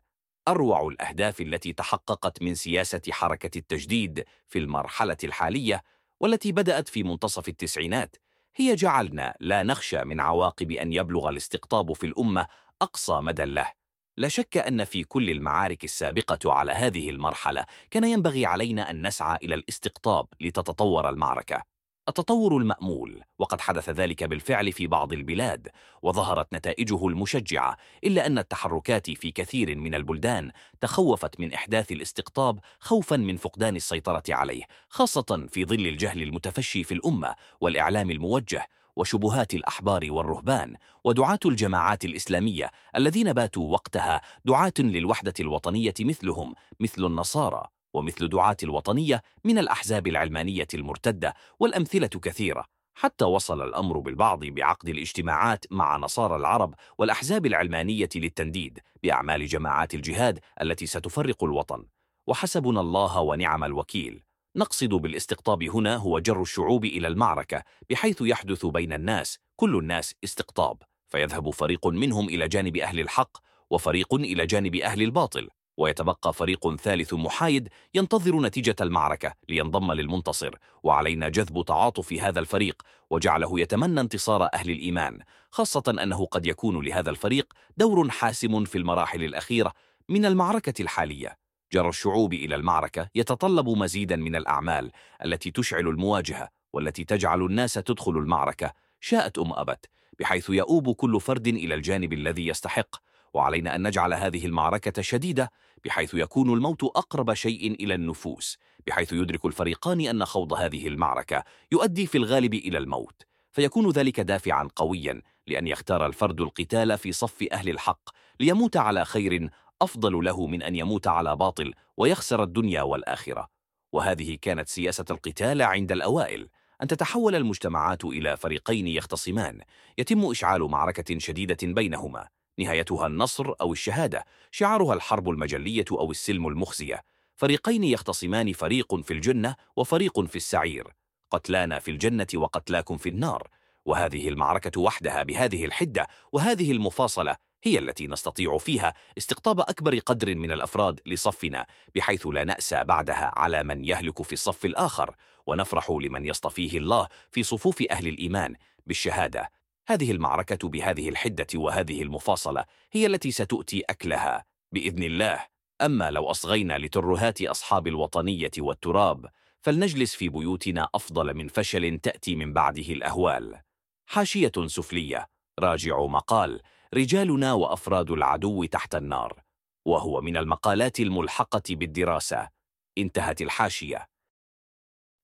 أروع الأهداف التي تحققت من سياسة حركة التجديد في المرحلة الحالية والتي بدأت في منتصف التسعينات هي جعلنا لا نخشى من عواقب أن يبلغ الاستقطاب في الأمة أقصى مدى له لا شك أن في كل المعارك السابقة على هذه المرحلة كان ينبغي علينا أن نسعى إلى الاستقطاب لتتطور المعركة. التطور المأمول وقد حدث ذلك بالفعل في بعض البلاد وظهرت نتائجه المشجعة إلا أن التحركات في كثير من البلدان تخوفت من إحداث الاستقطاب خوفا من فقدان السيطرة عليه خاصة في ظل الجهل المتفشي في الأمة والإعلام الموجه وشبهات الأحبار والرهبان ودعاة الجماعات الإسلامية الذين باتوا وقتها دعاة للوحدة الوطنية مثلهم مثل النصارى. ومثل دعاة الوطنية من الأحزاب العلمانية المرتدة والأمثلة كثيرة حتى وصل الأمر بالبعض بعقد الاجتماعات مع نصارى العرب والأحزاب العلمانية للتنديد بأعمال جماعات الجهاد التي ستفرق الوطن. وحسبنا الله ونعم الوكيل. نقصد بالاستقطاب هنا هو جر الشعوب إلى المعركة بحيث يحدث بين الناس كل الناس استقطاب. فيذهب فريق منهم إلى جانب أهل الحق وفريق إلى جانب أهل الباطل. ويتبقى فريق ثالث محايد ينتظر نتيجة المعركة لينضم للمنتصر. وعلينا جذب تعاطف هذا الفريق وجعله يتمنى انتصار أهل الإيمان خاصة أنه قد يكون لهذا الفريق دور حاسم في المراحل الأخيرة من المعركة الحالية. جرى الشعوب إلى المعركة يتطلب مزيدا من الأعمال التي تشعل المواجهة والتي تجعل الناس تدخل المعركة شاءت أم أبت بحيث يؤوب كل فرد إلى الجانب الذي يستحق. وعلينا أن نجعل هذه المعركة شديدة بحيث يكون الموت أقرب شيء إلى النفوس بحيث يدرك الفريقان أن خوض هذه المعركة يؤدي في الغالب إلى الموت. فيكون ذلك دافعا قويا لأن يختار الفرد القتال في صف أهل الحق ليموت على خير أفضل له من أن يموت على باطل ويخسر الدنيا والآخرة. وهذه كانت سياسة القتال عند الأوائل. أن تتحول المجتمعات إلى فريقين يختصمان يتم إشعال معركة شديدة بينهما. نهايتها النصر أو الشهادة شعارها الحرب المجلية أو السلم المخزية. فريقين يختصمان فريق في الجنة وفريق في السعير. قتلانا في الجنة وقتلاكم في النار. وهذه المعركة وحدها بهذه الحدة وهذه المفاصلة هي التي نستطيع فيها استقطاب أكبر قدر من الأفراد لصفنا بحيث لا نأسى بعدها على من يهلك في الصف الآخر. ونفرح لمن يصطفيه الله في صفوف أهل الإيمان بالشهادة. هذه المعركة بهذه الحدة وهذه المفاصلة هي التي ستؤتي أكلها بإذن الله. أما لو أصغينا لترهات أصحاب الوطنية والتراب فلنجلس في بيوتنا أفضل من فشل تأتي من بعده الأهوال. حاشية سفلية راجع مقال رجالنا وأفراد العدو تحت النار. وهو من المقالات الملحقة بالدراسة. انتهت الحاشية.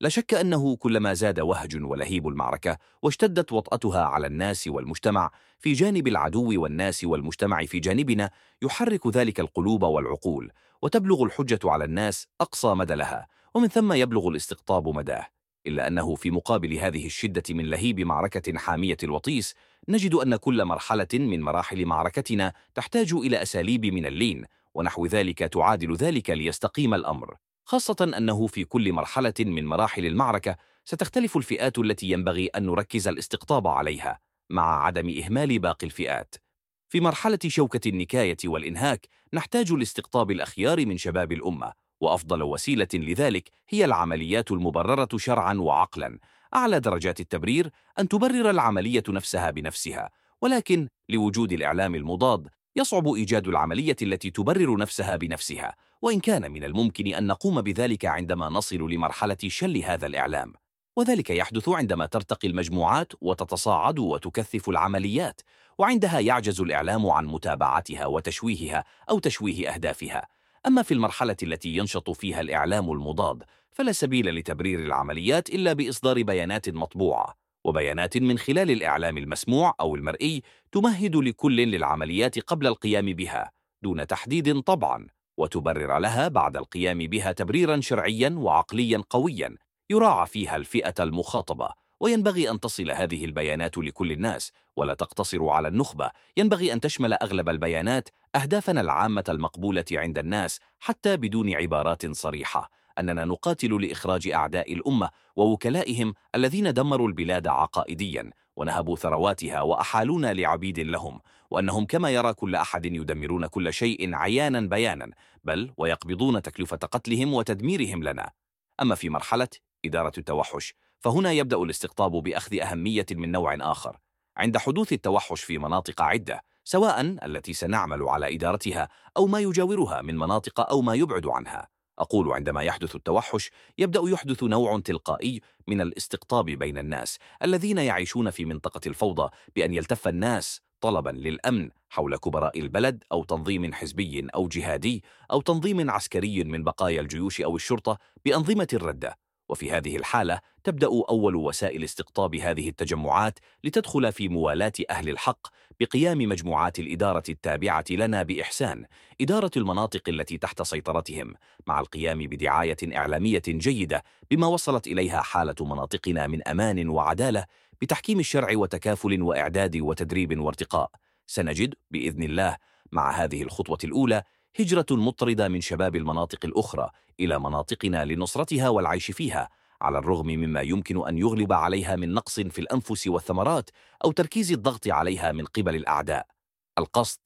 لا شك أنه كلما زاد وهج ولهيب المعركة واشتدت وطأتها على الناس والمجتمع في جانب العدو والناس والمجتمع في جانبنا يحرك ذلك القلوب والعقول وتبلغ الحجة على الناس أقصى مدى لها ومن ثم يبلغ الاستقطاب مداه. إلا أنه في مقابل هذه الشدة من لهيب معركة حامية الوطيس نجد أن كل مرحلة من مراحل معركتنا تحتاج إلى أساليب من اللين ونحو ذلك تعادل ذلك ليستقيم الأمر. خاصة أنه في كل مرحلة من مراحل المعركة ستختلف الفئات التي ينبغي أن نركز الاستقطاب عليها مع عدم إهمال باقي الفئات. في مرحلة شوكة النكاية والإنهاك نحتاج لاستقطاب الأخيار من شباب الأمة وأفضل وسيلة لذلك هي العمليات المبررة شرعا وعقلا. أعلى درجات التبرير أن تبرر العملية نفسها بنفسها ولكن لوجود الإعلام المضاد يصعب إيجاد العملية التي تبرر نفسها بنفسها. وإن كان من الممكن أن نقوم بذلك عندما نصل لمرحلة شل هذا الإعلام. وذلك يحدث عندما ترتقي المجموعات وتتصاعد وتكثف العمليات وعندها يعجز الإعلام عن متابعتها وتشويهها أو تشويه أهدافها. أما في المرحلة التي ينشط فيها الإعلام المضاد فلا سبيل لتبرير العمليات إلا بإصدار بيانات مطبوعة. وبيانات من خلال الإعلام المسموع أو المرئي تمهد لكل للعمليات قبل القيام بها دون تحديد طبعا. وتبرر لها بعد القيام بها تبريرا شرعيا وعقليا قويا يراعى فيها الفئة المخاطبة. وينبغي أن تصل هذه البيانات لكل الناس ولا تقتصر على النخبة. ينبغي أن تشمل أغلب البيانات أهدافنا العامة المقبولة عند الناس حتى بدون عبارات صريحة. أننا نقاتل لإخراج أعداء الأمة ووكلائهم الذين دمروا البلاد عقائديا. ونهبوا ثرواتها وأحالونا لعبيد لهم وأنهم كما يرى كل أحد يدمرون كل شيء عيانا بيانا بل ويقبضون تكلفة قتلهم وتدميرهم لنا. أما في مرحلة إدارة التوحش فهنا يبدأ الاستقطاب بأخذ أهمية من نوع آخر. عند حدوث التوحش في مناطق عدة سواء التي سنعمل على إدارتها أو ما يجاورها من مناطق أو ما يبعد عنها. أقول عندما يحدث التوحش يبدأ يحدث نوع تلقائي من الاستقطاب بين الناس الذين يعيشون في منطقة الفوضى بأن يلتف الناس طلبا للأمن حول كبراء البلد أو تنظيم حزبي أو جهادي أو تنظيم عسكري من بقايا الجيوش أو الشرطة بأنظمة الردة. وفي هذه الحالة تبدأ أول وسائل استقطاب هذه التجمعات لتدخل في موالاة أهل الحق بقيام مجموعات الإدارة التابعة لنا بإحسان إدارة المناطق التي تحت سيطرتهم مع القيام بدعاية إعلامية جيدة بما وصلت إليها حالة مناطقنا من أمان وعدالة بتحكيم الشرع وتكافل وإعداد وتدريب وارتقاء. سنجد بإذن الله مع هذه الخطوة الأولى هجرة مطردة من شباب المناطق الأخرى إلى مناطقنا لنصرتها والعيش فيها على الرغم مما يمكن أن يغلب عليها من نقص في الأنفس والثمرات أو تركيز الضغط عليها من قبل الأعداء. القصد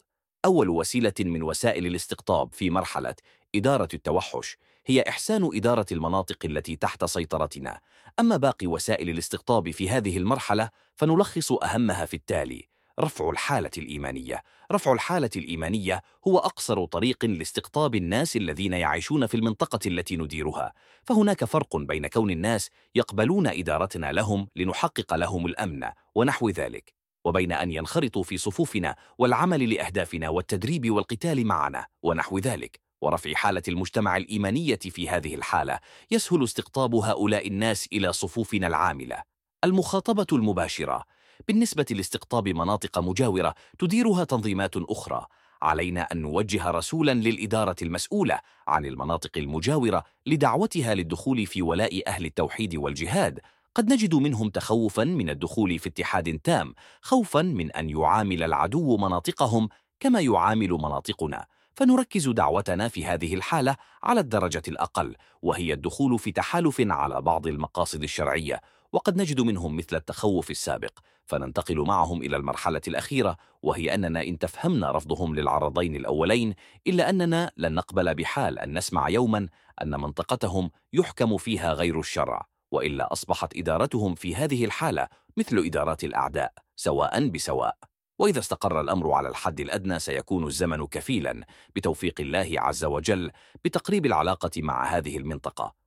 أول وسيلة من وسائل الاستقطاب في مرحلة إدارة التوحش هي إحسان إدارة المناطق التي تحت سيطرتنا. أما باقي وسائل الاستقطاب في هذه المرحلة فنلخص أهمها في التالي رفع الحالة الإيمانية. رفع الحالة الإيمانية هو أقصر طريق لاستقطاب الناس الذين يعيشون في المنطقة التي نديرها. فهناك فرق بين كون الناس يقبلون إدارتنا لهم لنحقق لهم الأمن ونحو ذلك وبين أن ينخرطوا في صفوفنا والعمل لأهدافنا والتدريب والقتال معنا ونحو ذلك. ورفع حالة المجتمع الإيمانية في هذه الحالة يسهل استقطاب هؤلاء الناس إلى صفوفنا العاملة. المخاطبة المباشرة. بالنسبة لاستقطاب مناطق مجاورة تديرها تنظيمات أخرى علينا أن نوجه رسولا للإدارة المسؤولة عن المناطق المجاورة لدعوتها للدخول في ولاء أهل التوحيد والجهاد. قد نجد منهم تخوفا من الدخول في اتحاد تام خوفا من أن يعامل العدو مناطقهم كما يعامل مناطقنا. فنركز دعوتنا في هذه الحالة على الدرجة الأقل وهي الدخول في تحالف على بعض المقاصد الشرعية. وقد نجد منهم مثل التخوف السابق فننتقل معهم إلى المرحلة الأخيرة وهي أننا إن تفهمنا رفضهم للعرضين الأولين إلا أننا لن نقبل بحال أن نسمع يوما أن منطقتهم يحكم فيها غير الشرع وإلا أصبحت إدارتهم في هذه الحالة مثل إدارات الأعداء سواء بسواء. وإذا استقر الأمر على الحد الأدنى سيكون الزمن كفيلا بتوفيق الله عز وجل بتقريب العلاقة مع هذه المنطقة.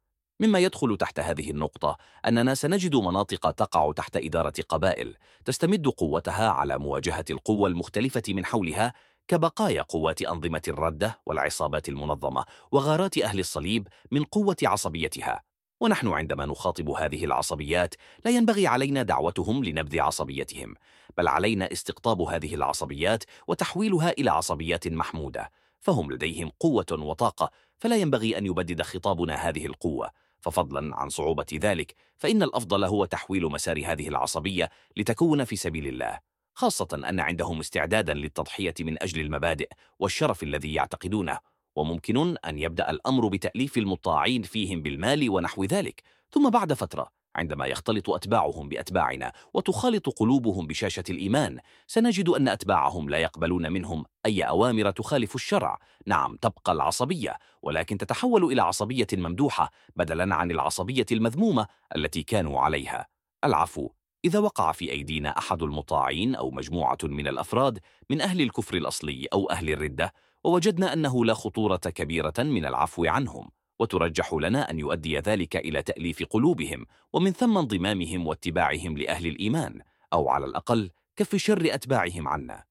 مما يدخل تحت هذه النقطة أننا سنجد مناطق تقع تحت إدارة قبائل تستمد قوتها على مواجهة القوى المختلفة من حولها كبقايا قوات أنظمة الردة والعصابات المنظمة وغارات أهل الصليب من قوة عصبيتها. ونحن عندما نخاطب هذه العصبيات لا ينبغي علينا دعوتهم لنبذ عصبيتهم بل علينا استقطاب هذه العصبيات وتحويلها إلى عصبيات محمودة فهم لديهم قوة وطاقة فلا ينبغي أن يبدد خطابنا هذه القوة. ففضلا عن صعوبة ذلك فإن الأفضل هو تحويل مسار هذه العصبية لتكون في سبيل الله خاصة أن عندهم استعدادا للتضحية من أجل المبادئ والشرف الذي يعتقدونه وممكن أن يبدأ الأمر بتأليف المطاعين فيهم بالمال ونحو ذلك ثم بعد فترة عندما يختلط أتباعهم بأتباعنا وتخالط قلوبهم بشاشة الإيمان سنجد أن أتباعهم لا يقبلون منهم أي أوامر تخالف الشرع. نعم تبقى العصبية ولكن تتحول إلى عصبية ممدوحة بدلا عن العصبية المذمومة التي كانوا عليها. العفو. إذا وقع في أيدينا أحد المطاعين أو مجموعة من الأفراد من أهل الكفر الأصلي أو أهل الردة ووجدنا أنه لا خطورة كبيرة من العفو عنهم. وترجح لنا أن يؤدي ذلك إلى تأليف قلوبهم ومن ثم انضمامهم واتباعهم لأهل الإيمان أو على الأقل كف شر أتباعهم عنا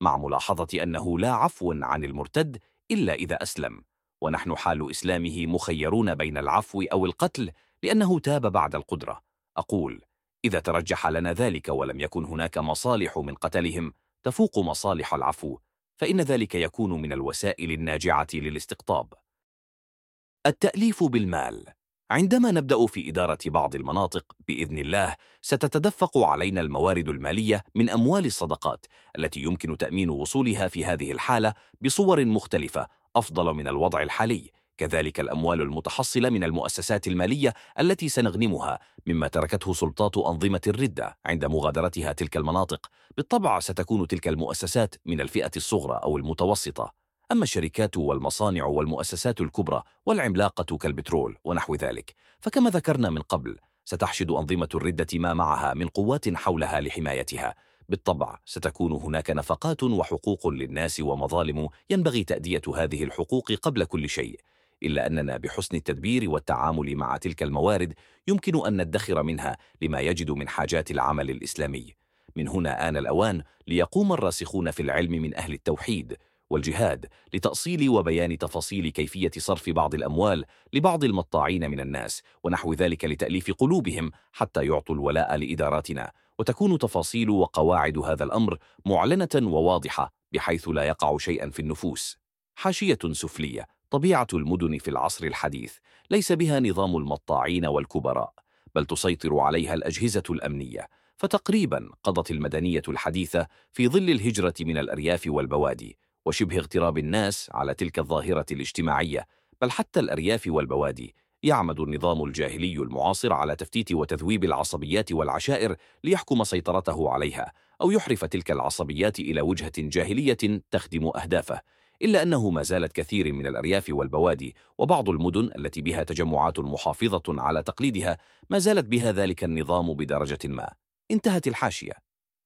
مع ملاحظة أنه لا عفو عن المرتد إلا إذا أسلم ونحن حال إسلامه مخيرون بين العفو أو القتل لأنه تاب بعد القدرة. أقول إذا ترجح لنا ذلك ولم يكن هناك مصالح من قتلهم تفوق مصالح العفو فإن ذلك يكون من الوسائل الناجعة للاستقطاب. التأليف بالمال. عندما نبدأ في إدارة بعض المناطق بإذن الله ستتدفق علينا الموارد المالية من أموال الصدقات التي يمكن تأمين وصولها في هذه الحالة بصور مختلفة أفضل من الوضع الحالي. كذلك الأموال المتحصلة من المؤسسات المالية التي سنغنمها مما تركته سلطات أنظمة الردة عند مغادرتها تلك المناطق. بالطبع ستكون تلك المؤسسات من الفئة الصغرى أو المتوسطة. أما الشركات والمصانع والمؤسسات الكبرى والعملاقة كالبترول ونحو ذلك فكما ذكرنا من قبل ستحشد أنظمة الردة ما معها من قوات حولها لحمايتها. بالطبع ستكون هناك نفقات وحقوق للناس ومظالم ينبغي تأدية هذه الحقوق قبل كل شيء. إلا أننا بحسن التدبير والتعامل مع تلك الموارد يمكن أن ندخر منها لما يجد من حاجات العمل الإسلامي. من هنا آن الأوان ليقوم الراسخون في العلم من أهل التوحيد. والجهاد لتأصيل وبيان تفاصيل كيفية صرف بعض الأموال لبعض المطاعين من الناس ونحو ذلك لتأليف قلوبهم حتى يعطوا الولاء لإداراتنا. وتكون تفاصيل وقواعد هذا الأمر معلنة وواضحة بحيث لا يقع شيئا في النفوس. حاشية سفلية طبيعة المدن في العصر الحديث ليس بها نظام المطاعين والكبراء بل تسيطر عليها الأجهزة الأمنية. فتقريبا قضت المدنية الحديثة في ظل الهجرة من الأرياف والبوادي. وشبه اغتراب الناس على تلك الظاهرة الاجتماعية بل حتى الأرياف والبوادي. يعمد النظام الجاهلي المعاصر على تفتيت وتذويب العصبيات والعشائر ليحكم سيطرته عليها أو يحرف تلك العصبيات إلى وجهة جاهلية تخدم أهدافه. إلا أنه ما زالت كثير من الأرياف والبوادي وبعض المدن التي بها تجمعات محافظة على تقليدها ما زالت بها ذلك النظام بدرجة ما. انتهت الحاشية.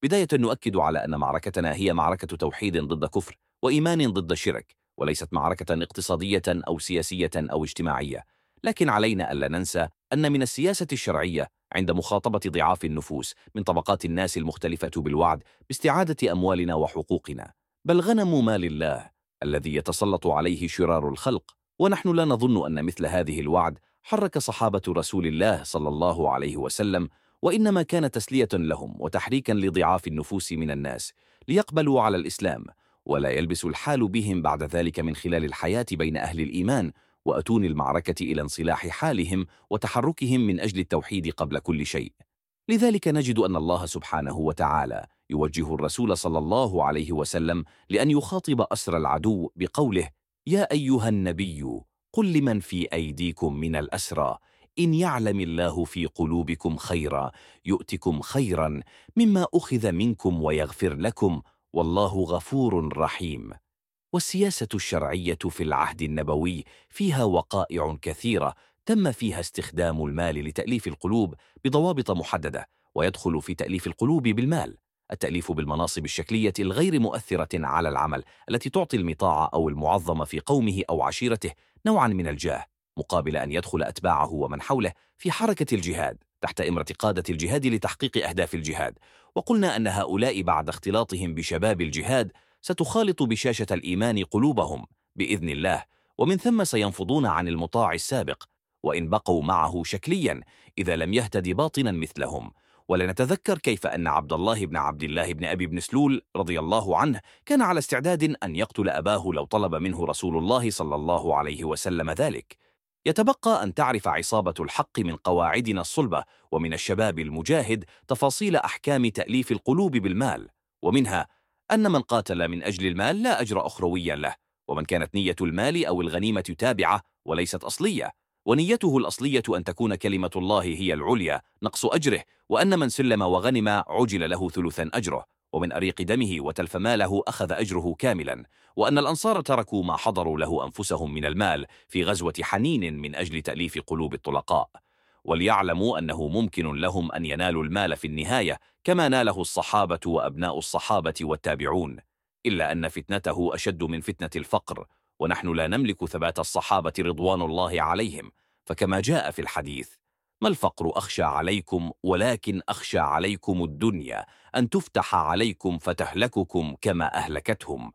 بداية نؤكد على أن معركتنا هي معركة توحيد ضد كفر. وإيمان ضد شرك وليست معركة اقتصادية أو سياسية أو اجتماعية. لكن علينا ألا ننسى أن من السياسة الشرعية عند مخاطبة ضعاف النفوس من طبقات الناس المختلفة بالوعد باستعادة أموالنا وحقوقنا. بل غنم مال الله الذي يتسلط عليه شرار الخلق. ونحن لا نظن أن مثل هذه الوعد حرك صحابة رسول الله صلى الله عليه وسلم وإنما كان تسلية لهم وتحريكا لضعاف النفوس من الناس ليقبلوا على الإسلام. ولا يلبس الحال بهم بعد ذلك من خلال الحياة بين أهل الإيمان وأتون المعركة إلى انصلاح حالهم وتحركهم من أجل التوحيد قبل كل شيء. لذلك نجد أن الله سبحانه وتعالى يوجه الرسول صلى الله عليه وسلم لأن يخاطب أسر العدو بقوله يا أيها النبي قل لمن في أيديكم من الأسرى إن يعلم الله في قلوبكم خيرا يؤتكم خيرا مما أخذ منكم ويغفر لكم والله غفور رحيم. والسياسة الشرعية في العهد النبوي فيها وقائع كثيرة تم فيها استخدام المال لتأليف القلوب بضوابط محددة ويدخل في تأليف القلوب بالمال التأليف بالمناصب الشكلية الغير مؤثرة على العمل التي تعطي المطاع أو المعظم في قومه أو عشيرته نوعا من الجاه مقابل أن يدخل أتباعه ومن حوله في حركة الجهاد. تحت إمرة قادة الجهاد لتحقيق أهداف الجهاد. وقلنا أن هؤلاء بعد اختلاطهم بشباب الجهاد ستخالط بشاشة الإيمان قلوبهم بإذن الله. ومن ثم سينفضون عن المطاع السابق. وإن بقوا معه شكليا إذا لم يهتد باطنا مثلهم. ولنتذكر كيف أن عبد الله بن عبد الله بن أبي بن سلول رضي الله عنه كان على استعداد أن يقتل أباه لو طلب منه رسول الله صلى الله عليه وسلم ذلك. يتبقى أن تعرف عصابة الحق من قواعدنا الصلبة ومن الشباب المجاهد تفاصيل أحكام تأليف القلوب بالمال ومنها أن من قاتل من أجل المال لا أجر أخرويا له ومن كانت نية المال أو الغنيمة تابعة وليست أصلية ونيته الأصلية أن تكون كلمة الله هي العليا نقص أجره وأن من سلم وغنم عجل له ثلثا أجره. ومن أريق دمه وتلف ماله أخذ أجره كاملا وأن الأنصار تركوا ما حضروا له أنفسهم من المال في غزوة حنين من أجل تأليف قلوب الطلقاء. وليعلموا أنه ممكن لهم أن ينالوا المال في النهاية كما ناله الصحابة وأبناء الصحابة والتابعون إلا أن فتنته أشد من فتنة الفقر ونحن لا نملك ثبات الصحابة رضوان الله عليهم فكما جاء في الحديث. ما الفقر أخشى عليكم ولكن أخشى عليكم الدنيا أن تفتح عليكم فتهلككم كما أهلكتهم.